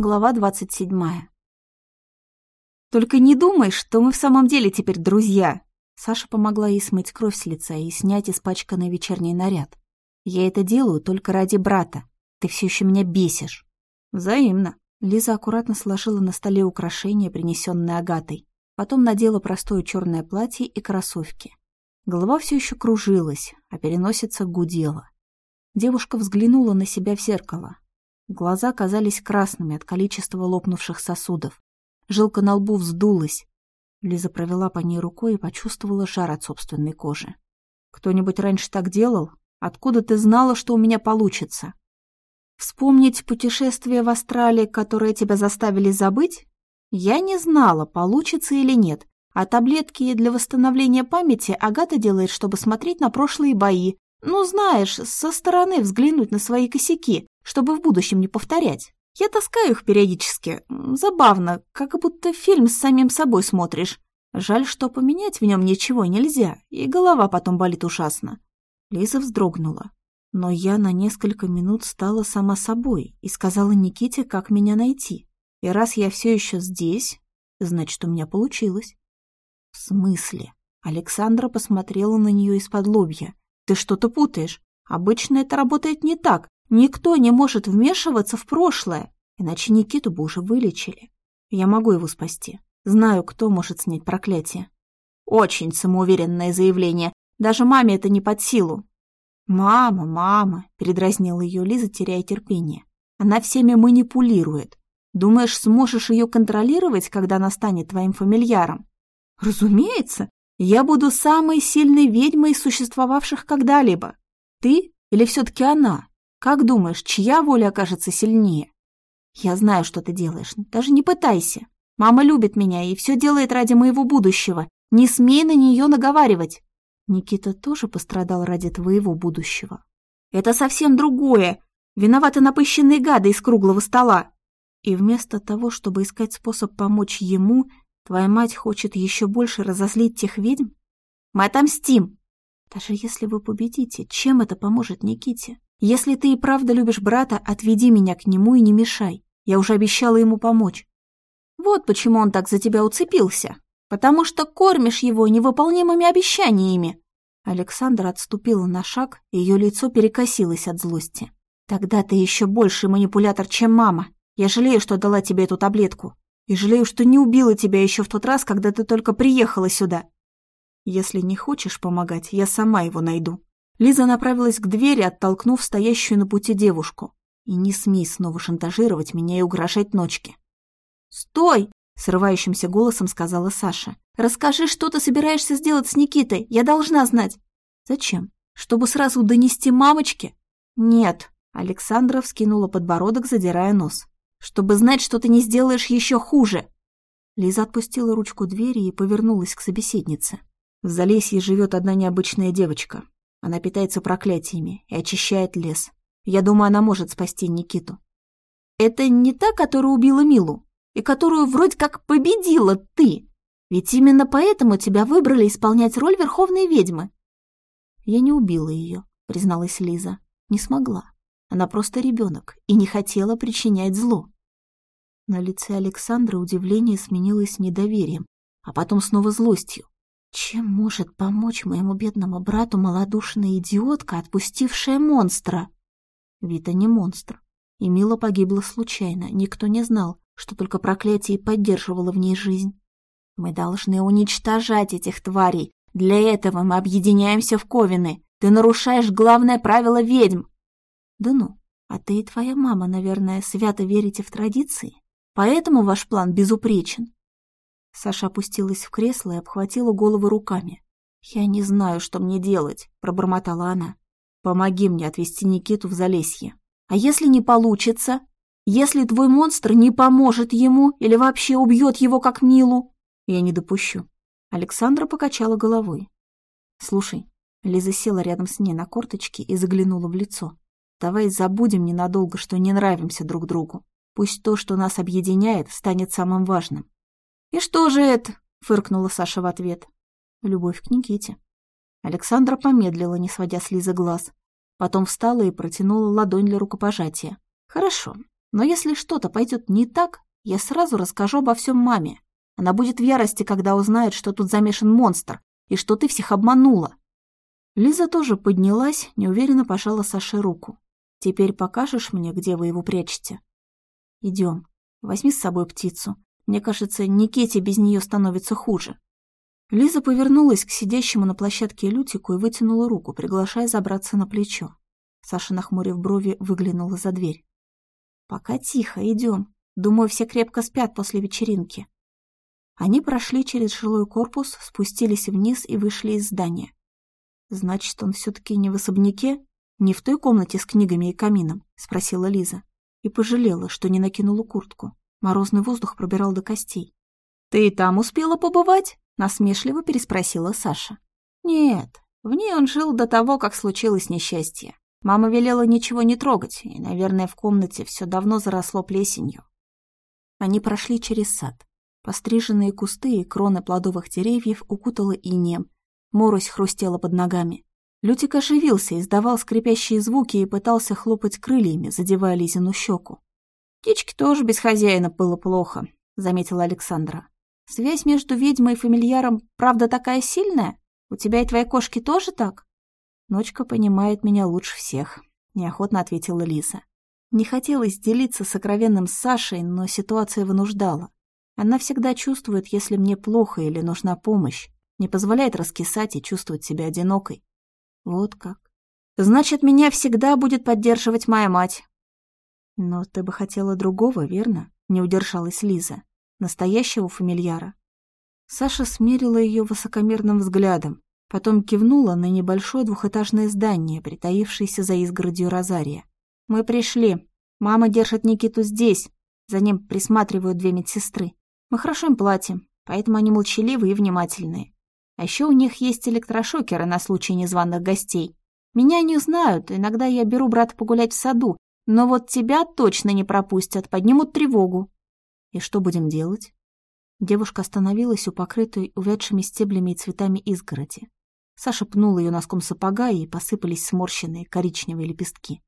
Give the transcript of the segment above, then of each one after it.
Глава двадцать седьмая. «Только не думай, что мы в самом деле теперь друзья!» Саша помогла ей смыть кровь с лица и снять испачканный вечерний наряд. «Я это делаю только ради брата. Ты все еще меня бесишь». «Взаимно». Лиза аккуратно сложила на столе украшения, принесенные Агатой. Потом надела простое черное платье и кроссовки. Голова все еще кружилась, а переносица гудела. Девушка взглянула на себя в зеркало. Глаза казались красными от количества лопнувших сосудов. Жилка на лбу вздулась. Лиза провела по ней рукой и почувствовала жар от собственной кожи. «Кто-нибудь раньше так делал? Откуда ты знала, что у меня получится?» «Вспомнить путешествие в Австралии, которое тебя заставили забыть? Я не знала, получится или нет, а таблетки для восстановления памяти Агата делает, чтобы смотреть на прошлые бои. Ну, знаешь, со стороны взглянуть на свои косяки, чтобы в будущем не повторять. Я таскаю их периодически. Забавно, как будто фильм с самим собой смотришь. Жаль, что поменять в нем ничего нельзя, и голова потом болит ужасно. Лиза вздрогнула. Но я на несколько минут стала сама собой и сказала Никите, как меня найти. И раз я все еще здесь, значит, у меня получилось. В смысле? Александра посмотрела на нее из-под лобья. Ты что-то путаешь. Обычно это работает не так. Никто не может вмешиваться в прошлое, иначе Никиту бы уже вылечили. Я могу его спасти. Знаю, кто может снять проклятие. Очень самоуверенное заявление. Даже маме это не под силу. «Мама, мама», — передразнила ее Лиза, теряя терпение. «Она всеми манипулирует. Думаешь, сможешь ее контролировать, когда она станет твоим фамильяром?» «Разумеется. Я буду самой сильной ведьмой, существовавших когда-либо. Ты или все-таки она? Как думаешь, чья воля окажется сильнее? Я знаю, что ты делаешь, даже не пытайся. Мама любит меня и все делает ради моего будущего. Не смей на нее наговаривать. Никита тоже пострадал ради твоего будущего. Это совсем другое. Виноваты напыщенные гады из круглого стола. И вместо того, чтобы искать способ помочь ему, твоя мать хочет еще больше разозлить тех ведьм? Мы отомстим. Даже если вы победите, чем это поможет Никите? Если ты и правда любишь брата, отведи меня к нему и не мешай. Я уже обещала ему помочь. Вот почему он так за тебя уцепился. Потому что кормишь его невыполнимыми обещаниями. Александра отступила на шаг, ее лицо перекосилось от злости. Тогда ты еще больше манипулятор, чем мама. Я жалею, что дала тебе эту таблетку. И жалею, что не убила тебя еще в тот раз, когда ты только приехала сюда. Если не хочешь помогать, я сама его найду. Лиза направилась к двери, оттолкнув стоящую на пути девушку. «И не смей снова шантажировать меня и угрожать ночке». «Стой!» — срывающимся голосом сказала Саша. «Расскажи, что ты собираешься сделать с Никитой. Я должна знать». «Зачем? Чтобы сразу донести мамочке?» «Нет». Александра вскинула подбородок, задирая нос. «Чтобы знать, что ты не сделаешь еще хуже». Лиза отпустила ручку двери и повернулась к собеседнице. В Залесье живет одна необычная девочка. Она питается проклятиями и очищает лес. Я думаю, она может спасти Никиту. Это не та, которая убила Милу, и которую вроде как победила ты. Ведь именно поэтому тебя выбрали исполнять роль Верховной Ведьмы. Я не убила ее, призналась Лиза. Не смогла. Она просто ребенок и не хотела причинять зло. На лице Александра удивление сменилось недоверием, а потом снова злостью. Чем может помочь моему бедному брату малодушная идиотка, отпустившая монстра? Вита не монстр. И Мила погибла случайно. Никто не знал, что только проклятие поддерживало в ней жизнь. Мы должны уничтожать этих тварей. Для этого мы объединяемся в Ковины. Ты нарушаешь главное правило ведьм. Да ну, а ты и твоя мама, наверное, свято верите в традиции. Поэтому ваш план безупречен. Саша опустилась в кресло и обхватила голову руками. «Я не знаю, что мне делать», — пробормотала она. «Помоги мне отвезти Никиту в Залесье. А если не получится? Если твой монстр не поможет ему или вообще убьет его как Милу?» «Я не допущу». Александра покачала головой. «Слушай». Лиза села рядом с ней на корточки и заглянула в лицо. «Давай забудем ненадолго, что не нравимся друг другу. Пусть то, что нас объединяет, станет самым важным. «И что же это?» — фыркнула Саша в ответ. «Любовь к Никите». Александра помедлила, не сводя с Лизы глаз. Потом встала и протянула ладонь для рукопожатия. «Хорошо. Но если что-то пойдет не так, я сразу расскажу обо всем маме. Она будет в ярости, когда узнает, что тут замешан монстр, и что ты всех обманула. Лиза тоже поднялась, неуверенно пожала Саше руку. «Теперь покажешь мне, где вы его прячете?» «Идем. Возьми с собой птицу. Мне кажется, Никите без нее становится хуже». Лиза повернулась к сидящему на площадке Лютику и вытянула руку, приглашая забраться на плечо. Саша, нахмурив брови, выглянула за дверь. «Пока тихо, идем. Думаю, все крепко спят после вечеринки». Они прошли через жилой корпус, спустились вниз и вышли из здания. «Значит, он все-таки не в особняке? Не в той комнате с книгами и камином?» — спросила Лиза. И пожалела, что не накинула куртку. Морозный воздух пробирал до костей. «Ты и там успела побывать?» — насмешливо переспросила Саша. «Нет, в ней он жил до того, как случилось несчастье. Мама велела ничего не трогать, и, наверное, в комнате все давно заросло плесенью». Они прошли через сад. Постриженные кусты и кроны плодовых деревьев укутало инеем, Морось хрустела под ногами. Лютик оживился, издавал скрипящие звуки и пытался хлопать крыльями, задевая Лизину щеку. «Птичке тоже без хозяина было плохо», — заметила Александра. «Связь между ведьмой и фамильяром правда такая сильная? У тебя и твоей кошки тоже так?» «Ночка понимает меня лучше всех», — неохотно ответила Лиза. Не хотелось делиться сокровенным с Сашей, но ситуация вынуждала. Она всегда чувствует, если мне плохо или нужна помощь не позволяет раскисать и чувствовать себя одинокой. Вот как. Значит, меня всегда будет поддерживать моя мать. Но ты бы хотела другого, верно? Не удержалась Лиза. Настоящего фамильяра. Саша смерила ее высокомерным взглядом, потом кивнула на небольшое двухэтажное здание, притаившееся за изгородью Розария. «Мы пришли. Мама держит Никиту здесь. За ним присматривают две медсестры. Мы хорошо им платим, поэтому они молчаливые и внимательные. А еще у них есть электрошокеры на случай незваных гостей. Меня не знают, иногда я беру брата погулять в саду, но вот тебя точно не пропустят, поднимут тревогу. И что будем делать? Девушка остановилась у покрытой увядшими стеблями и цветами изгороди. Саша пнул ее носком сапога, и посыпались сморщенные коричневые лепестки.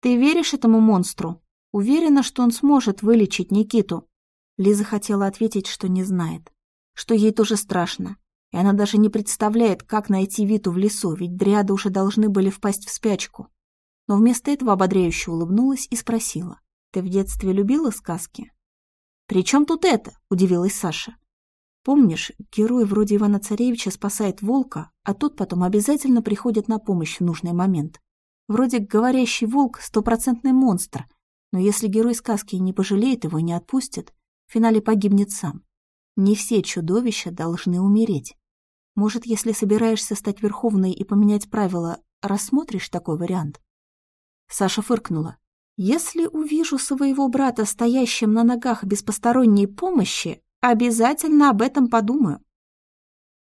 «Ты веришь этому монстру? Уверена, что он сможет вылечить Никиту?» Лиза хотела ответить, что не знает, что ей тоже страшно, и она даже не представляет, как найти Виту в лесу, ведь дриады уже должны были впасть в спячку. Но вместо этого ободряюще улыбнулась и спросила. «Ты в детстве любила сказки?» «При чем тут это?» – удивилась Саша. «Помнишь, герой вроде Ивана Царевича спасает волка, а тот потом обязательно приходит на помощь в нужный момент. Вроде говорящий волк – стопроцентный монстр, но если герой сказки не пожалеет его и не отпустит, в финале погибнет сам. Не все чудовища должны умереть. Может, если собираешься стать верховной и поменять правила, рассмотришь такой вариант?» Саша фыркнула. «Если увижу своего брата стоящим на ногах без посторонней помощи, обязательно об этом подумаю».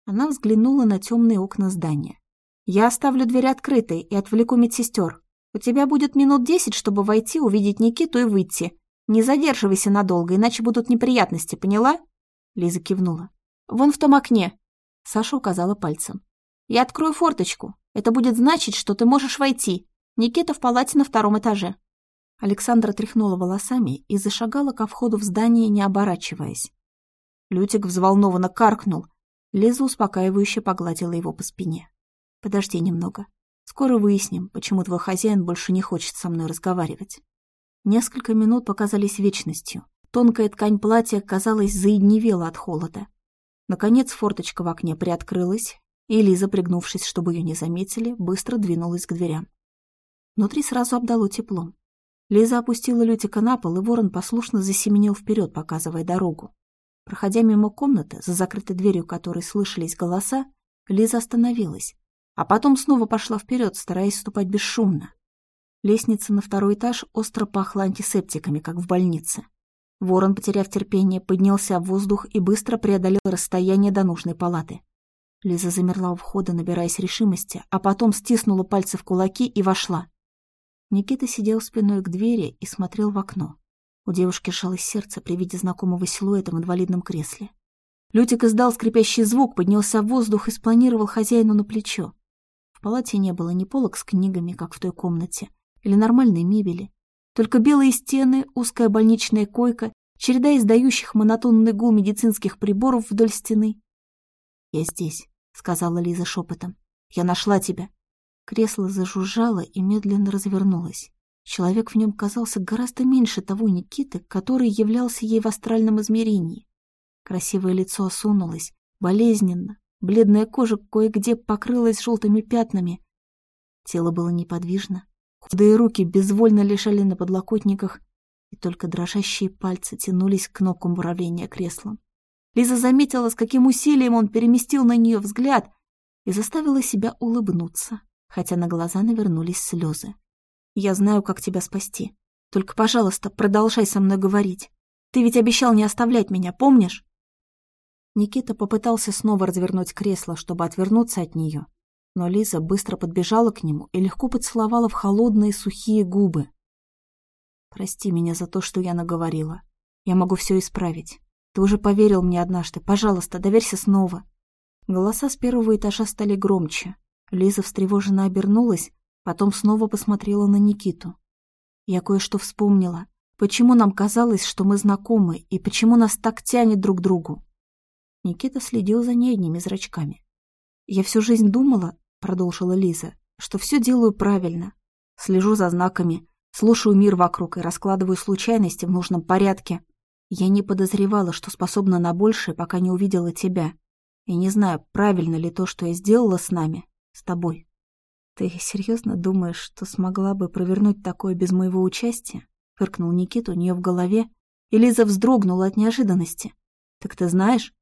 Она взглянула на темные окна здания. «Я оставлю дверь открытой и отвлеку медсестер. У тебя будет минут десять, чтобы войти, увидеть Никиту и выйти. Не задерживайся надолго, иначе будут неприятности, поняла?» Лиза кивнула. «Вон в том окне. Саша указала пальцем. «Я открою форточку. Это будет значить, что ты можешь войти. Никита в палате на втором этаже». Александра тряхнула волосами и зашагала ко входу в здание, не оборачиваясь. Лютик взволнованно каркнул. Лиза успокаивающе погладила его по спине. «Подожди немного. Скоро выясним, почему твой хозяин больше не хочет со мной разговаривать». Несколько минут показались вечностью. Тонкая ткань платья, казалось, заедневела от холода. Наконец форточка в окне приоткрылась, и Лиза, пригнувшись, чтобы ее не заметили, быстро двинулась к дверям. Внутри сразу обдало теплом. Лиза опустила Лютика на пол, и ворон послушно засеменил вперед, показывая дорогу. Проходя мимо комнаты, за закрытой дверью которой слышались голоса, Лиза остановилась, а потом снова пошла вперед, стараясь ступать бесшумно. Лестница на второй этаж остро пахла антисептиками, как в больнице. Ворон, потеряв терпение, поднялся в воздух и быстро преодолел расстояние до нужной палаты. Лиза замерла у входа, набираясь решимости, а потом стиснула пальцы в кулаки и вошла. Никита сидел спиной к двери и смотрел в окно. У девушки сжалось сердце при виде знакомого силуэта в инвалидном кресле. Лютик издал скрипящий звук, поднялся в воздух и спланировал хозяину на плечо. В палате не было ни полок с книгами, как в той комнате, или нормальной мебели. Только белые стены, узкая больничная койка, череда издающих монотонный гул медицинских приборов вдоль стены. «Я здесь», — сказала Лиза шепотом. «Я нашла тебя». Кресло зажужжало и медленно развернулось. Человек в нем казался гораздо меньше того Никиты, который являлся ей в астральном измерении. Красивое лицо осунулось, болезненно, бледная кожа кое-где покрылась желтыми пятнами. Тело было неподвижно, худые руки безвольно лежали на подлокотниках, и только дрожащие пальцы тянулись к кнопкам управления креслом. Лиза заметила, с каким усилием он переместил на нее взгляд и заставила себя улыбнуться, хотя на глаза навернулись слезы. «Я знаю, как тебя спасти. Только, пожалуйста, продолжай со мной говорить. Ты ведь обещал не оставлять меня, помнишь?» Никита попытался снова развернуть кресло, чтобы отвернуться от нее, но Лиза быстро подбежала к нему и легко поцеловала в холодные сухие губы. «Прости меня за то, что я наговорила. Я могу все исправить. Ты уже поверил мне однажды. Пожалуйста, доверься снова». Голоса с первого этажа стали громче. Лиза встревоженно обернулась, потом снова посмотрела на Никиту. Я кое-что вспомнила. Почему нам казалось, что мы знакомы, и почему нас так тянет друг к другу? Никита следил за ней одними зрачками. «Я всю жизнь думала, — продолжила Лиза, — что все делаю правильно. Слежу за знаками, слушаю мир вокруг и раскладываю случайности в нужном порядке. Я не подозревала, что способна на большее, пока не увидела тебя. И не знаю, правильно ли то, что я сделала с нами, с тобой. Ты серьезно думаешь, что смогла бы провернуть такое без моего участия? Фыркнул Никита у нее в голове, и Лиза вздрогнула от неожиданности. Так ты знаешь,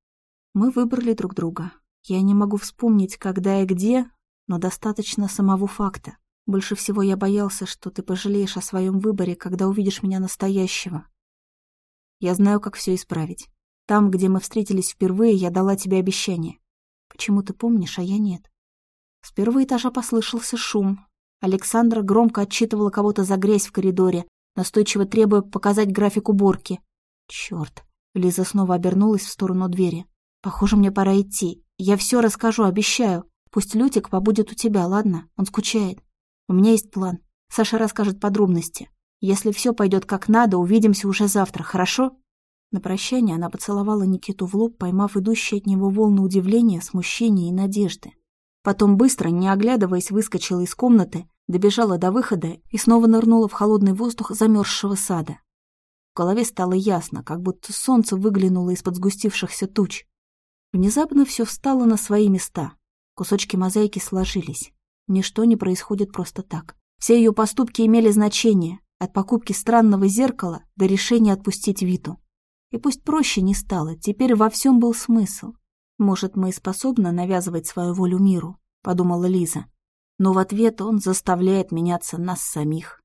мы выбрали друг друга. Я не могу вспомнить, когда и где, но достаточно самого факта. Больше всего я боялся, что ты пожалеешь о своем выборе, когда увидишь меня настоящего. Я знаю, как все исправить. Там, где мы встретились впервые, я дала тебе обещание. Почему ты помнишь, а я нет? С первого этажа послышался шум. Александра громко отчитывала кого-то за грязь в коридоре, настойчиво требуя показать график уборки. Черт! Лиза снова обернулась в сторону двери. Похоже, мне пора идти. Я все расскажу, обещаю. Пусть Лютик побудет у тебя, ладно? Он скучает. У меня есть план. Саша расскажет подробности. Если все пойдет как надо, увидимся уже завтра, хорошо?» На прощание она поцеловала Никиту в лоб, поймав идущие от него волны удивления, смущения и надежды. Потом быстро, не оглядываясь, выскочила из комнаты, добежала до выхода и снова нырнула в холодный воздух замерзшего сада. В голове стало ясно, как будто солнце выглянуло из-под сгустившихся туч. Внезапно все встало на свои места. Кусочки мозаики сложились. Ничто не происходит просто так. Все ее поступки имели значение, от покупки странного зеркала до решения отпустить Виту. И пусть проще не стало, теперь во всем был смысл. Может, мы и способны навязывать свою волю миру, подумала Лиза. Но в ответ он заставляет меняться нас самих.